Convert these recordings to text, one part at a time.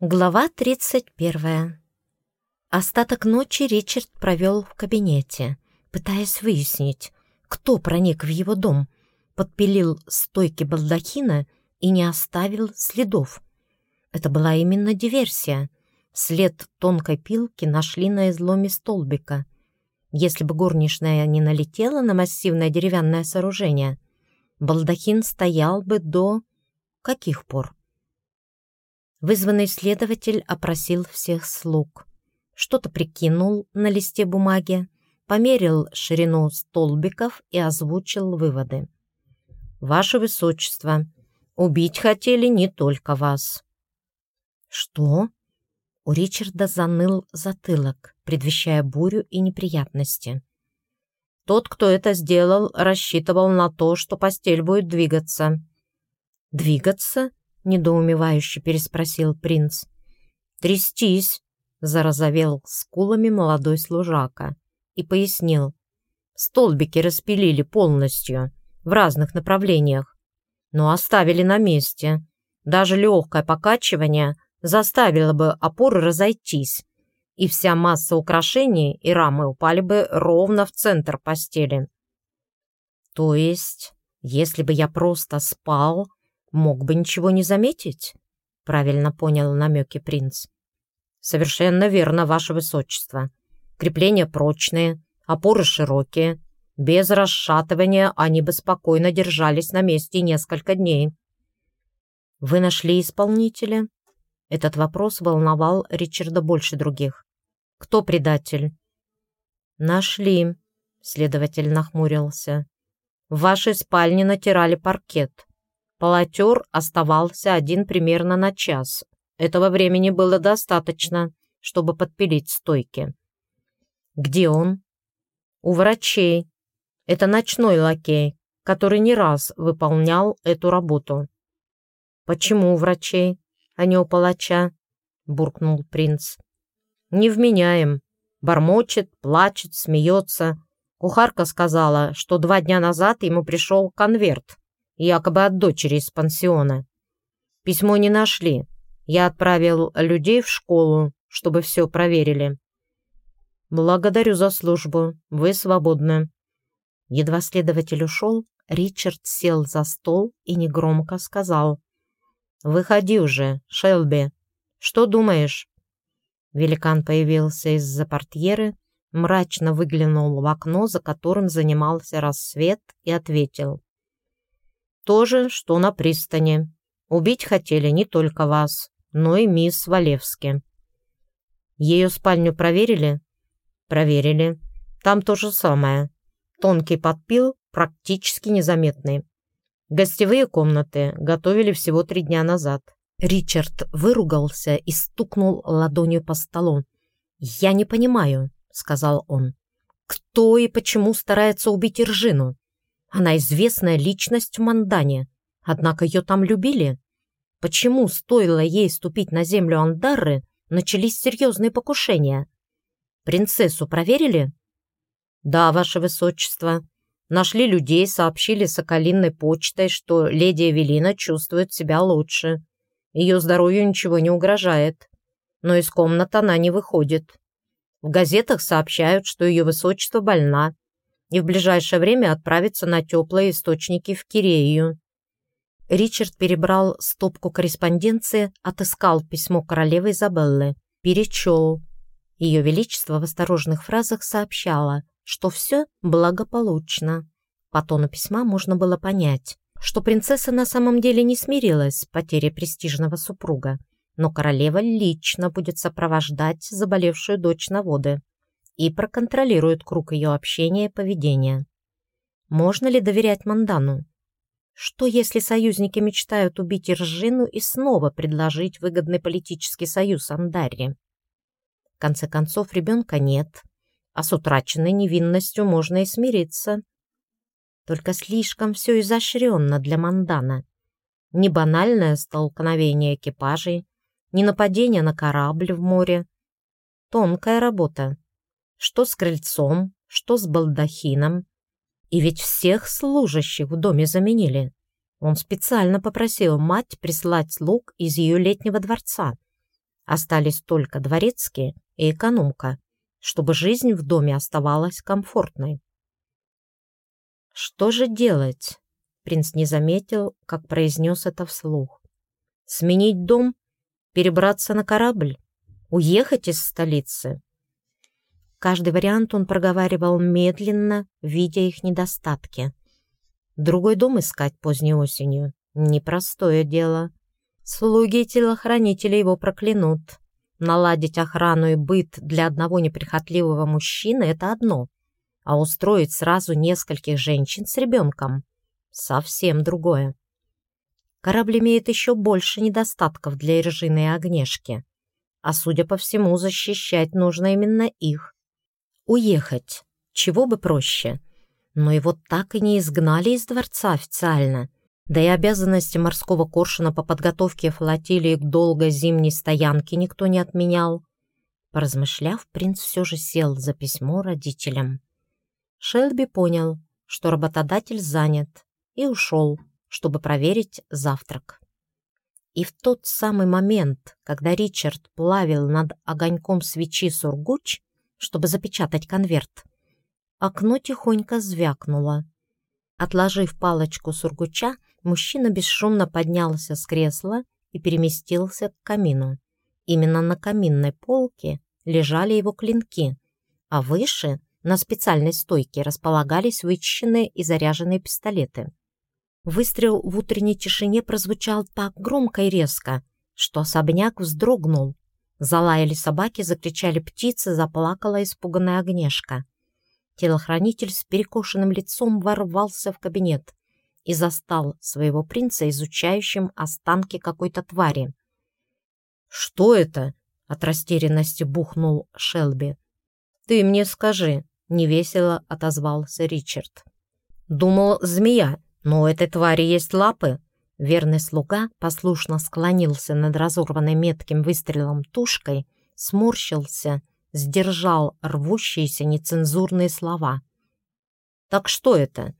Глава 31. Остаток ночи Ричард провел в кабинете, пытаясь выяснить, кто проник в его дом, подпилил стойки балдахина и не оставил следов. Это была именно диверсия. След тонкой пилки нашли на изломе столбика. Если бы горничная не налетела на массивное деревянное сооружение, балдахин стоял бы до... каких пор? Вызванный следователь опросил всех слуг. Что-то прикинул на листе бумаги, померил ширину столбиков и озвучил выводы. «Ваше Высочество, убить хотели не только вас». «Что?» У Ричарда заныл затылок, предвещая бурю и неприятности. Тот, кто это сделал, рассчитывал на то, что постель будет двигаться. «Двигаться?» Недоумевающе переспросил принц. «Трястись!» — зарозовел скулами молодой служака и пояснил. «Столбики распилили полностью, в разных направлениях, но оставили на месте. Даже легкое покачивание заставило бы опоры разойтись, и вся масса украшений и рамы упали бы ровно в центр постели. То есть, если бы я просто спал, мог бы ничего не заметить», — правильно понял намеки принц. «Совершенно верно, ваше высочество. Крепления прочные, опоры широкие. Без расшатывания они бы спокойно держались на месте несколько дней». «Вы нашли исполнителя?» Этот вопрос волновал Ричарда больше других. «Кто предатель?» «Нашли», — следователь нахмурился. «В вашей спальне натирали паркет. Полотер оставался один примерно на час. Этого времени было достаточно, чтобы подпилить стойки. «Где он?» «У врачей. Это ночной лакей, который не раз выполнял эту работу». «Почему у врачей, а не у палача?» — буркнул принц. «Невменяем. Бормочет, плачет, смеется. Кухарка сказала, что два дня назад ему пришел конверт якобы от дочери из пансиона. Письмо не нашли. Я отправил людей в школу, чтобы все проверили. Благодарю за службу. Вы свободны. Едва следователь ушел, Ричард сел за стол и негромко сказал. «Выходи уже, Шелби. Что думаешь?» Великан появился из-за портьеры, мрачно выглянул в окно, за которым занимался рассвет, и ответил. То же, что на пристани. Убить хотели не только вас, но и мисс Валевски. Ее спальню проверили? Проверили. Там то же самое. Тонкий подпил, практически незаметный. Гостевые комнаты готовили всего три дня назад. Ричард выругался и стукнул ладонью по столу. «Я не понимаю», — сказал он. «Кто и почему старается убить Иржину? Она известная личность в Мандане, однако ее там любили. Почему стоило ей ступить на землю Андарры, начались серьезные покушения? Принцессу проверили? Да, ваше высочество. Нашли людей, сообщили соколинной почтой, что леди Эвелина чувствует себя лучше. Ее здоровью ничего не угрожает. Но из комнаты она не выходит. В газетах сообщают, что ее высочество больна, и в ближайшее время отправиться на теплые источники в Кирею. Ричард перебрал стопку корреспонденции, отыскал письмо королевы Изабеллы, перечел. Ее Величество в осторожных фразах сообщало, что все благополучно. По тону письма можно было понять, что принцесса на самом деле не смирилась с потерей престижного супруга, но королева лично будет сопровождать заболевшую дочь на воды и проконтролирует круг ее общения и поведения. Можно ли доверять Мандану? Что, если союзники мечтают убить Иржину и снова предложить выгодный политический союз Андарре? В конце концов, ребенка нет, а с утраченной невинностью можно и смириться. Только слишком все изощренно для Мандана. Не банальное столкновение экипажей, не нападение на корабль в море. Тонкая работа что с крыльцом, что с балдахином. И ведь всех служащих в доме заменили. Он специально попросил мать прислать слуг из ее летнего дворца. Остались только дворецкие и экономка, чтобы жизнь в доме оставалась комфортной. Что же делать? Принц не заметил, как произнес это вслух. Сменить дом? Перебраться на корабль? Уехать из столицы? Каждый вариант он проговаривал медленно, видя их недостатки. Другой дом искать поздней осенью — непростое дело. Слуги и телохранители его проклянут. Наладить охрану и быт для одного неприхотливого мужчины — это одно, а устроить сразу нескольких женщин с ребенком — совсем другое. Корабль имеет еще больше недостатков для Иржины и Огнешки, а, судя по всему, защищать нужно именно их. Уехать, чего бы проще, но его так и не изгнали из дворца официально — да и обязанности морского коршуна по подготовке флотилии к долгой зимней стоянке никто не отменял. Поразмышляв, принц все же сел за письмо родителям. Шелби понял, что работодатель занят, и ушел, чтобы проверить завтрак. И в тот самый момент, когда Ричард плавил над огоньком свечи сургуч, чтобы запечатать конверт, окно тихонько звякнуло. Отложив палочку сургуча, Мужчина бесшумно поднялся с кресла и переместился к камину. Именно на каминной полке лежали его клинки, а выше, на специальной стойке, располагались вычищенные и заряженные пистолеты. Выстрел в утренней тишине прозвучал так громко и резко, что особняк вздрогнул. Залаяли собаки, закричали птицы, заплакала испуганная огнешка. Телохранитель с перекошенным лицом ворвался в кабинет и застал своего принца изучающим останки какой-то твари. «Что это?» — от растерянности бухнул Шелби. «Ты мне скажи», — невесело отозвался Ричард. «Думал, змея, но у этой твари есть лапы». Верный слуга послушно склонился над разорванной метким выстрелом тушкой, сморщился, сдержал рвущиеся нецензурные слова. «Так что это?»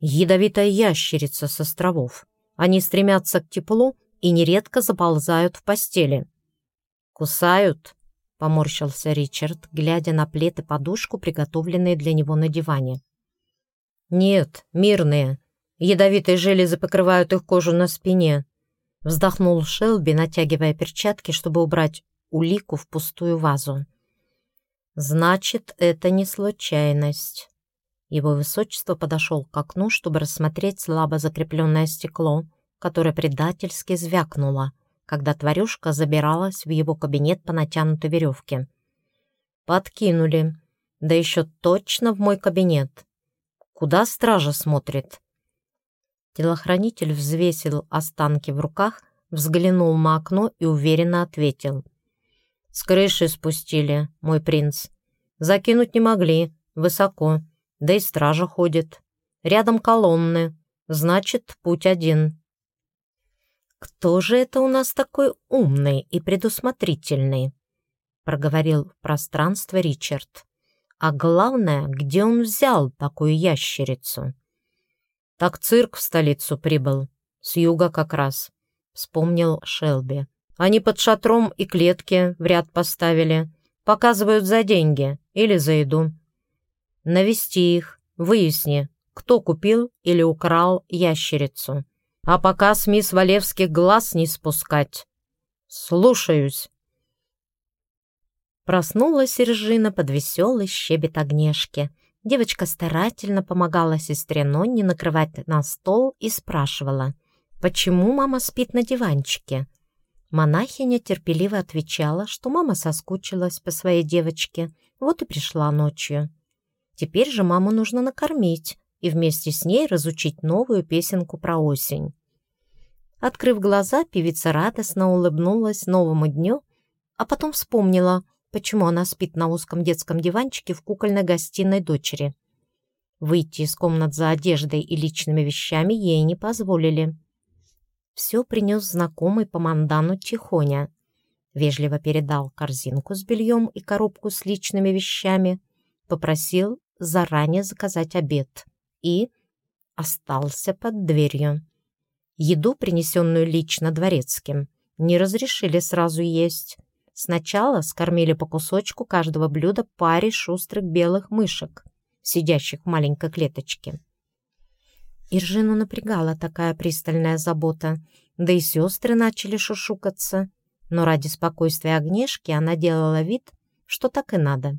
Ядовитая ящерица с островов. Они стремятся к теплу и нередко заползают в постели. «Кусают?» — поморщился Ричард, глядя на плед и подушку, приготовленные для него на диване. «Нет, мирные. Ядовитые железы покрывают их кожу на спине», — вздохнул Шелби, натягивая перчатки, чтобы убрать улику в пустую вазу. «Значит, это не случайность». Его высочество подошел к окну, чтобы рассмотреть слабо закрепленное стекло, которое предательски звякнуло, когда тварюшка забиралась в его кабинет по натянутой веревке. «Подкинули. Да еще точно в мой кабинет. Куда стража смотрит?» Телохранитель взвесил останки в руках, взглянул на окно и уверенно ответил. «С крыши спустили, мой принц. Закинуть не могли, высоко. Да и стража ходит. Рядом колонны. Значит, путь один. «Кто же это у нас такой умный и предусмотрительный?» проговорил в пространство Ричард. «А главное, где он взял такую ящерицу?» «Так цирк в столицу прибыл. С юга как раз», — вспомнил Шелби. «Они под шатром и клетки в ряд поставили. Показывают за деньги или за еду. Навести их, выясни, кто купил или украл ящерицу. А пока с мисс Валевских глаз не спускать. Слушаюсь. Проснулась Режина под веселый щебет огнешки. Девочка старательно помогала сестре Нонне накрывать на стол и спрашивала, почему мама спит на диванчике. Монахиня терпеливо отвечала, что мама соскучилась по своей девочке, вот и пришла ночью. Теперь же маму нужно накормить и вместе с ней разучить новую песенку про осень. Открыв глаза, певица радостно улыбнулась новому дню, а потом вспомнила, почему она спит на узком детском диванчике в кукольной гостиной дочери. Выйти из комнат за одеждой и личными вещами ей не позволили. Все принес знакомый по мандану Тихоня. Вежливо передал корзинку с бельем и коробку с личными вещами, попросил заранее заказать обед и остался под дверью. Еду, принесенную лично дворецким, не разрешили сразу есть. Сначала скормили по кусочку каждого блюда паре шустрых белых мышек, сидящих в маленькой клеточке. Иржину напрягала такая пристальная забота, да и сестры начали шушукаться. Но ради спокойствия Агнешки она делала вид, что так и надо.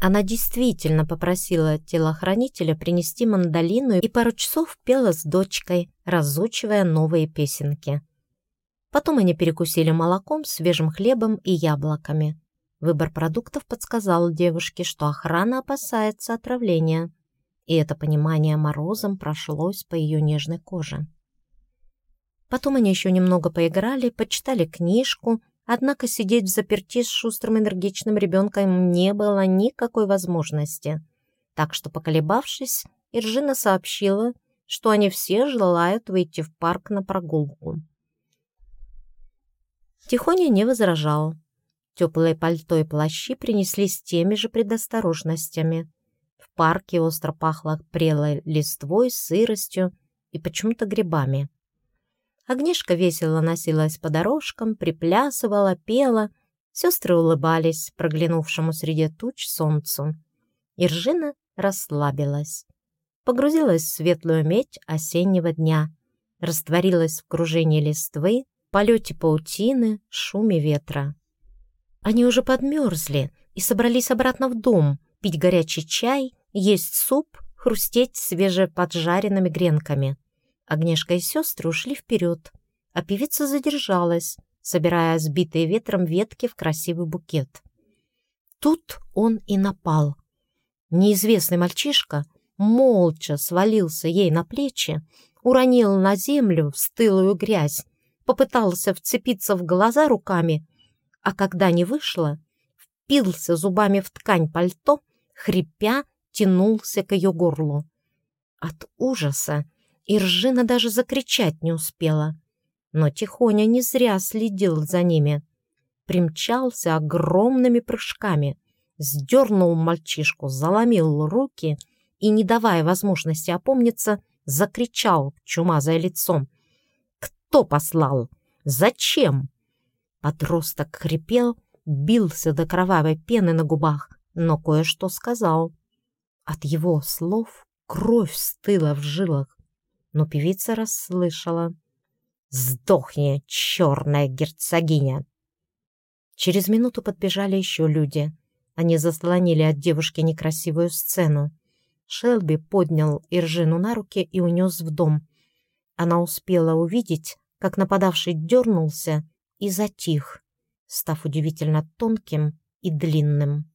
Она действительно попросила телохранителя принести мандолину и пару часов пела с дочкой, разучивая новые песенки. Потом они перекусили молоком, свежим хлебом и яблоками. Выбор продуктов подсказал девушке, что охрана опасается отравления, и это понимание морозом прошлось по ее нежной коже. Потом они еще немного поиграли, почитали книжку, однако сидеть в заперти с шустрым энергичным ребенком не было никакой возможности. Так что, поколебавшись, Иржина сообщила, что они все желают выйти в парк на прогулку. Тихоня не возражал. Теплые пальто и плащи принесли с теми же предосторожностями. В парке остро пахло прелой листвой, сыростью и почему-то грибами. Огнешка весело носилась по дорожкам, приплясывала, пела. Сестры улыбались проглянувшему среди туч солнцу. Иржина расслабилась. Погрузилась в светлую медь осеннего дня. Растворилась в кружении листвы, полете паутины, шуме ветра. Они уже подмерзли и собрались обратно в дом, пить горячий чай, есть суп, хрустеть свежеподжаренными гренками. Агнешка и сестры ушли вперед, а певица задержалась, собирая сбитые ветром ветки в красивый букет. Тут он и напал. Неизвестный мальчишка молча свалился ей на плечи, уронил на землю в стылую грязь, попытался вцепиться в глаза руками, а когда не вышло, впился зубами в ткань пальто, хрипя, тянулся к ее горлу. От ужаса Иржина даже закричать не успела. Но Тихоня не зря следил за ними. Примчался огромными прыжками, сдернул мальчишку, заломил руки и, не давая возможности опомниться, закричал чумазое лицом. «Кто послал? Зачем?» Подросток хрипел, бился до кровавой пены на губах, но кое-что сказал. От его слов кровь стыла в жилах но певица расслышала. «Сдохни, черная герцогиня!» Через минуту подбежали еще люди. Они заслонили от девушки некрасивую сцену. Шелби поднял Иржину на руки и унес в дом. Она успела увидеть, как нападавший дернулся и затих, став удивительно тонким и длинным.